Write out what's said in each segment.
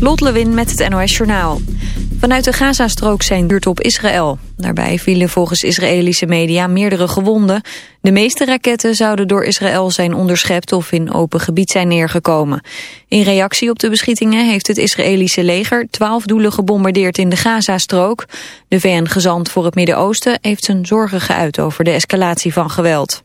Lot Lewin met het NOS Journaal. Vanuit de Gazastrook zijn buurt op Israël. Daarbij vielen volgens Israëlische media meerdere gewonden. De meeste raketten zouden door Israël zijn onderschept of in open gebied zijn neergekomen. In reactie op de beschietingen heeft het Israëlische leger twaalf doelen gebombardeerd in de Gazastrook. De VN-gezant voor het Midden-Oosten heeft zijn zorgen geuit over de escalatie van geweld.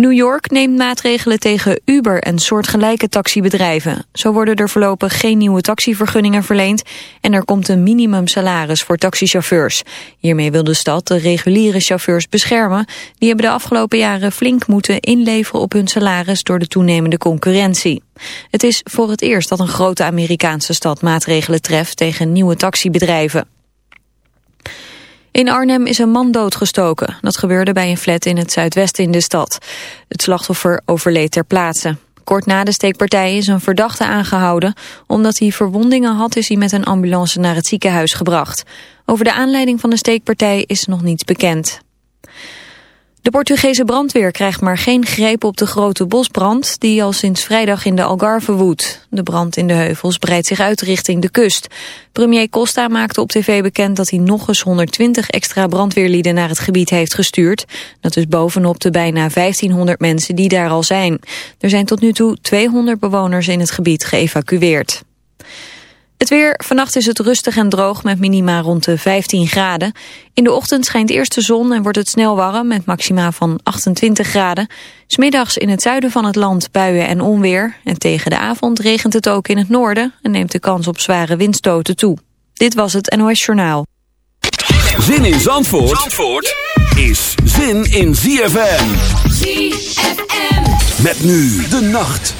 New York neemt maatregelen tegen Uber en soortgelijke taxibedrijven. Zo worden er voorlopig geen nieuwe taxivergunningen verleend... en er komt een minimumsalaris voor taxichauffeurs. Hiermee wil de stad de reguliere chauffeurs beschermen. Die hebben de afgelopen jaren flink moeten inleveren op hun salaris... door de toenemende concurrentie. Het is voor het eerst dat een grote Amerikaanse stad maatregelen treft... tegen nieuwe taxibedrijven. In Arnhem is een man doodgestoken. Dat gebeurde bij een flat in het zuidwesten in de stad. Het slachtoffer overleed ter plaatse. Kort na de steekpartij is een verdachte aangehouden. Omdat hij verwondingen had is hij met een ambulance naar het ziekenhuis gebracht. Over de aanleiding van de steekpartij is nog niets bekend. De Portugese brandweer krijgt maar geen greep op de grote bosbrand... die al sinds vrijdag in de Algarve woedt. De brand in de heuvels breidt zich uit richting de kust. Premier Costa maakte op tv bekend dat hij nog eens 120 extra brandweerlieden naar het gebied heeft gestuurd. Dat is bovenop de bijna 1500 mensen die daar al zijn. Er zijn tot nu toe 200 bewoners in het gebied geëvacueerd. Het weer, vannacht is het rustig en droog met minima rond de 15 graden. In de ochtend schijnt eerst de zon en wordt het snel warm met maxima van 28 graden. Smiddags in het zuiden van het land buien en onweer. En tegen de avond regent het ook in het noorden en neemt de kans op zware windstoten toe. Dit was het NOS Journaal. Zin in Zandvoort, Zandvoort is zin in ZFM. ZFM. Met nu de nacht.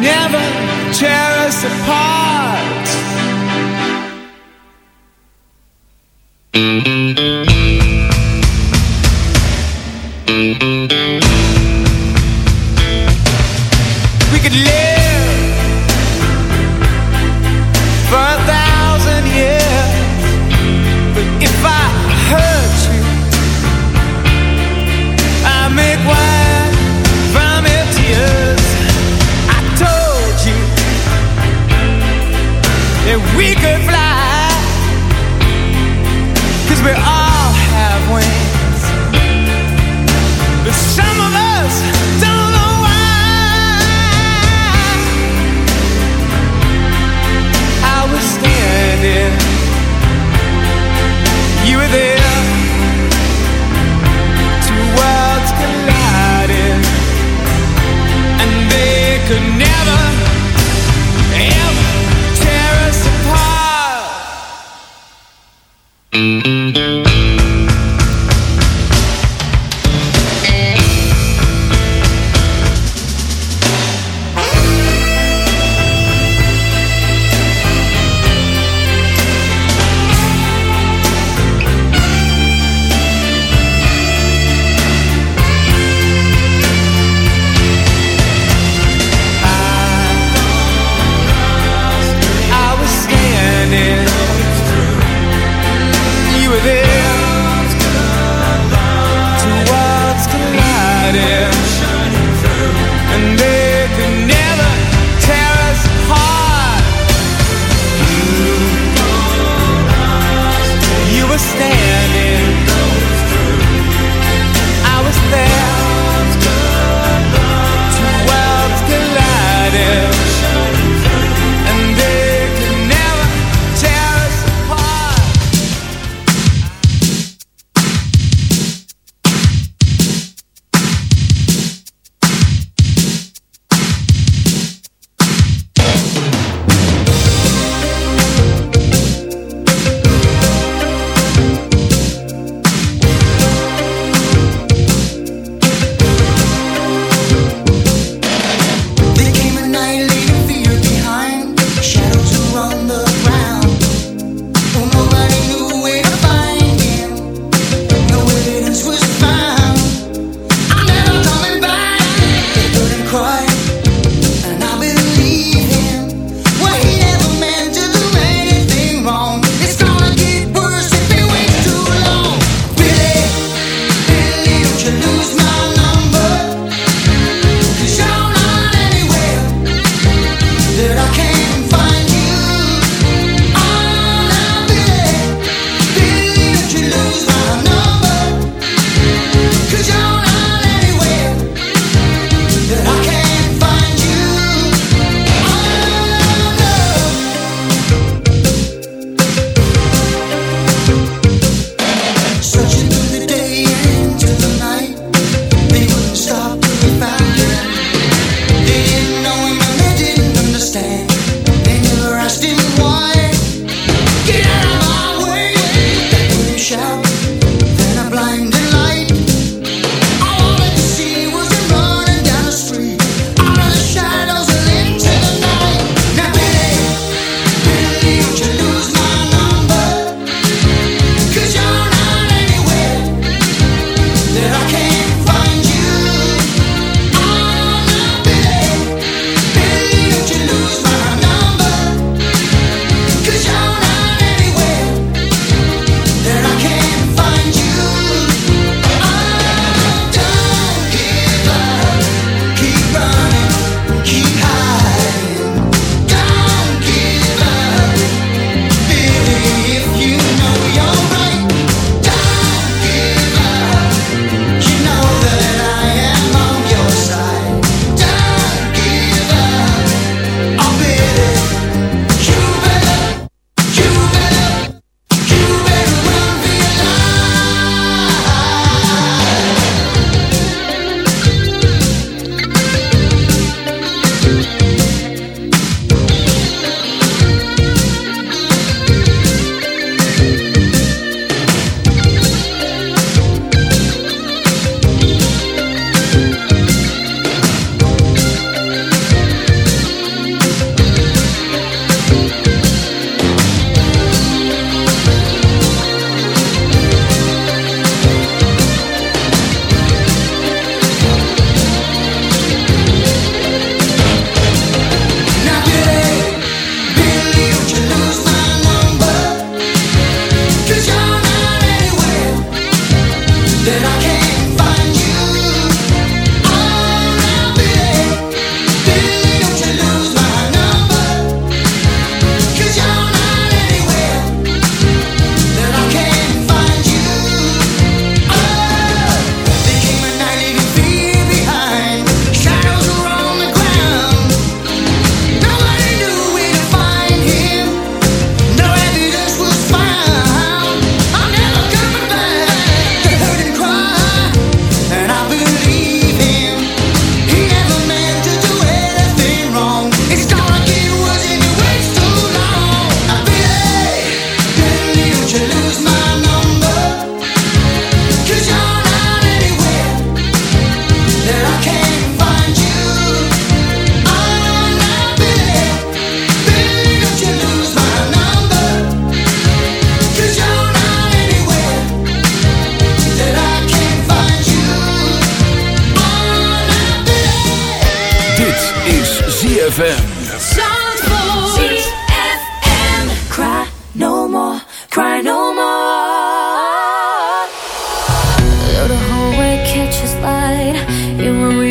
never tear us apart.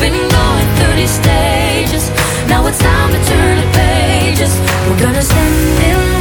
been going through these stages. Now it's time to turn the pages. We're gonna stand in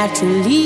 naturally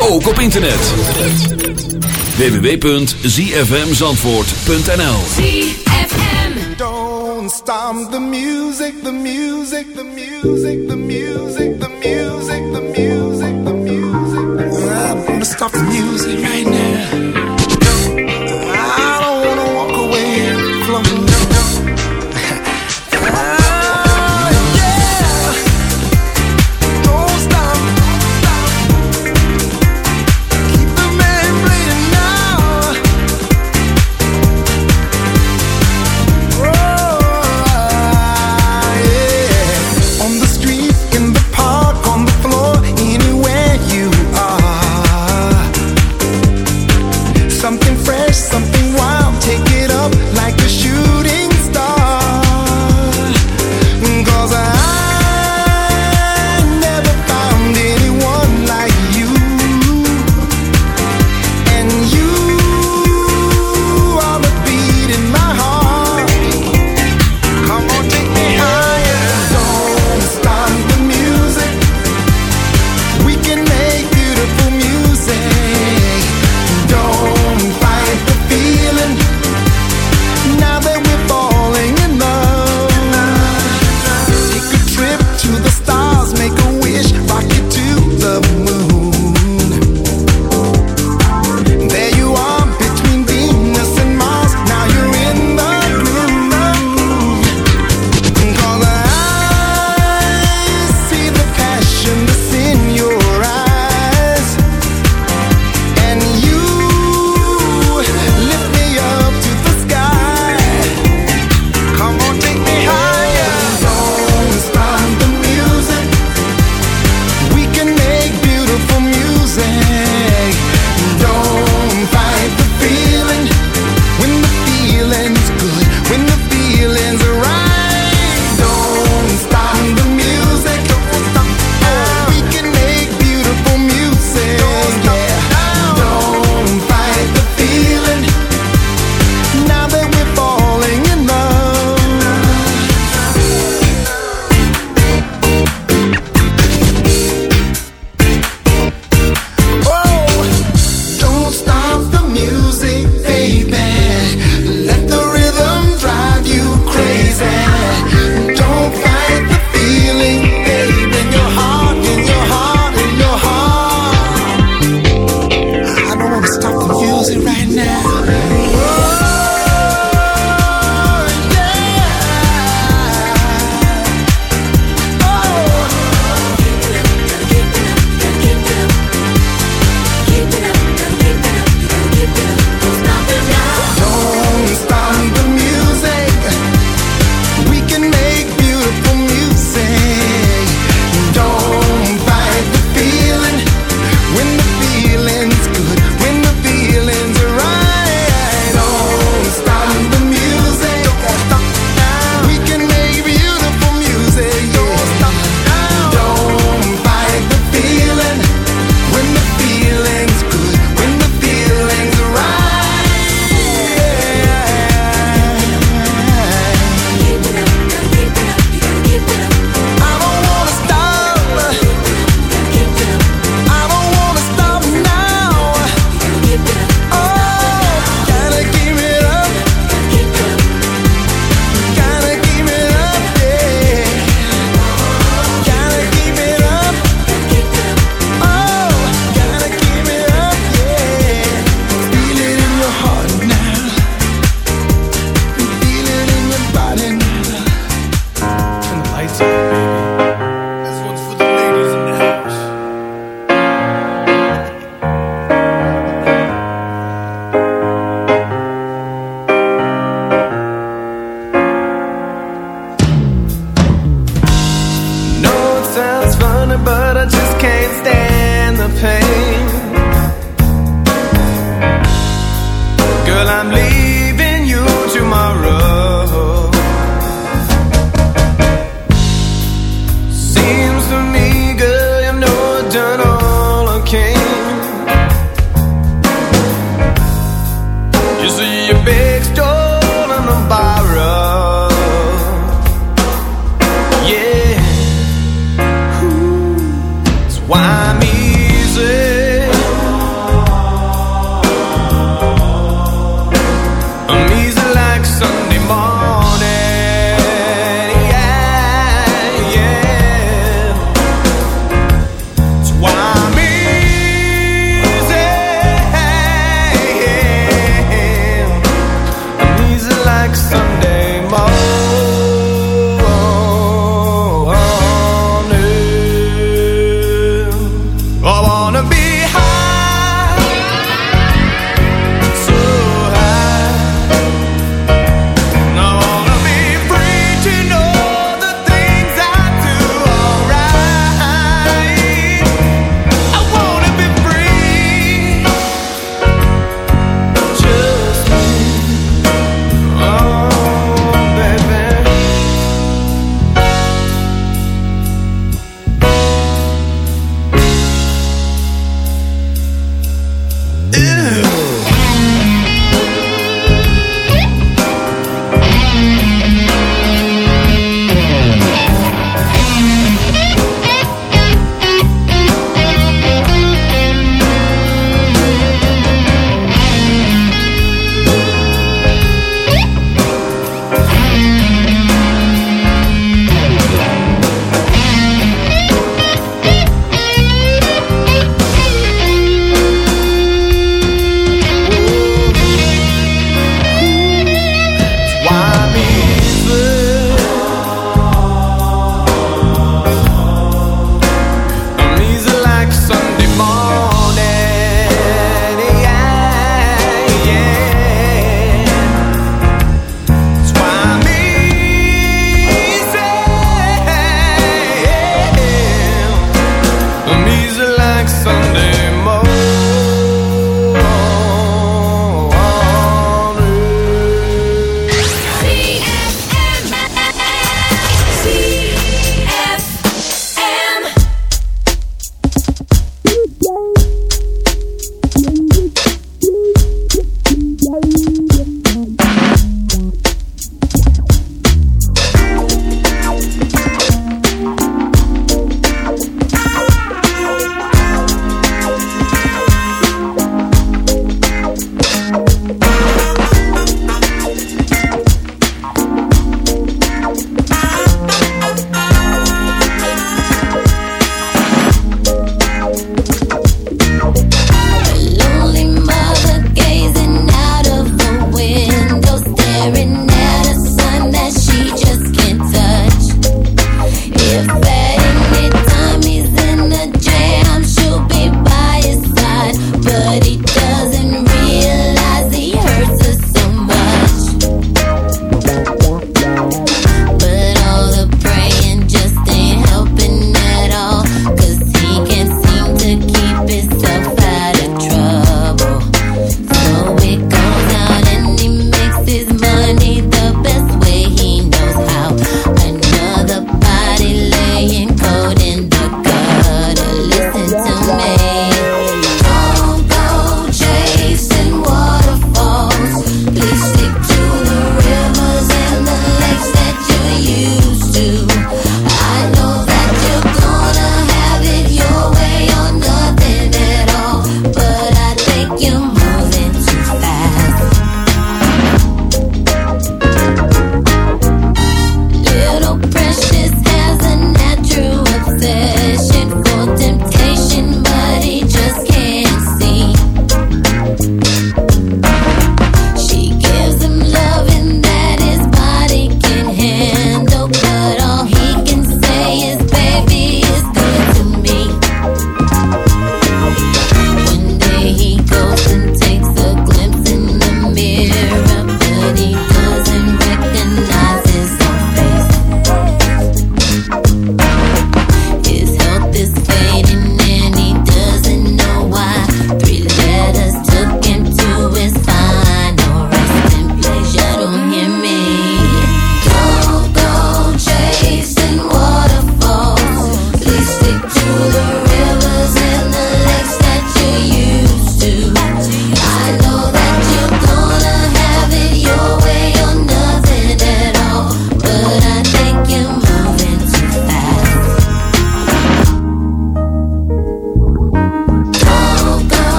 ook op internet. www.zfmzandvoort.nl Don't stop the music, the music, the music, the music, the music.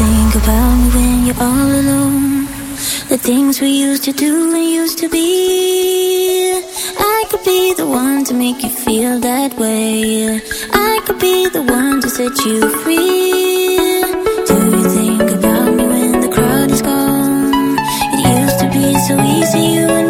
think about me when you're all alone? The things we used to do and used to be. I could be the one to make you feel that way. I could be the one to set you free. Do you think about me when the crowd is gone? It used to be so easy, you and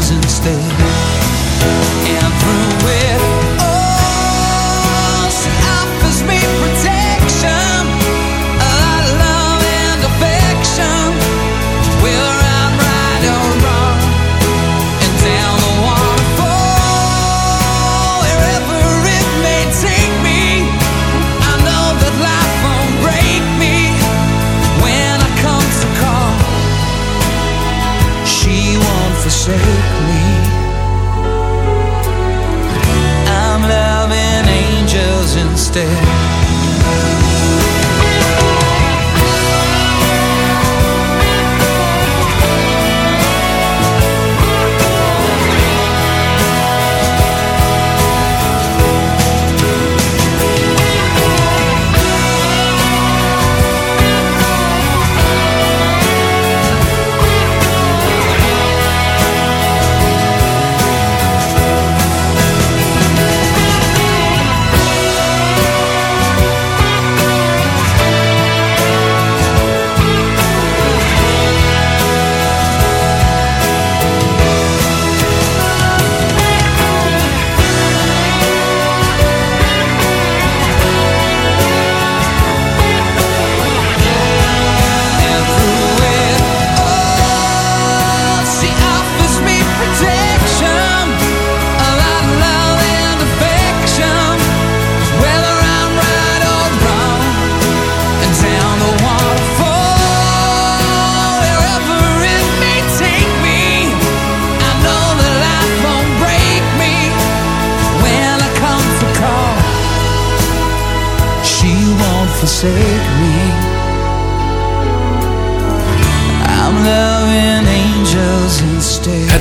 instead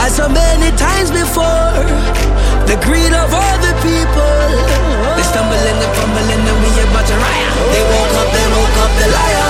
As so many times before, the greed of all the people. They stumbling and fumbling and we about to riot. They woke up, they woke up, the liar.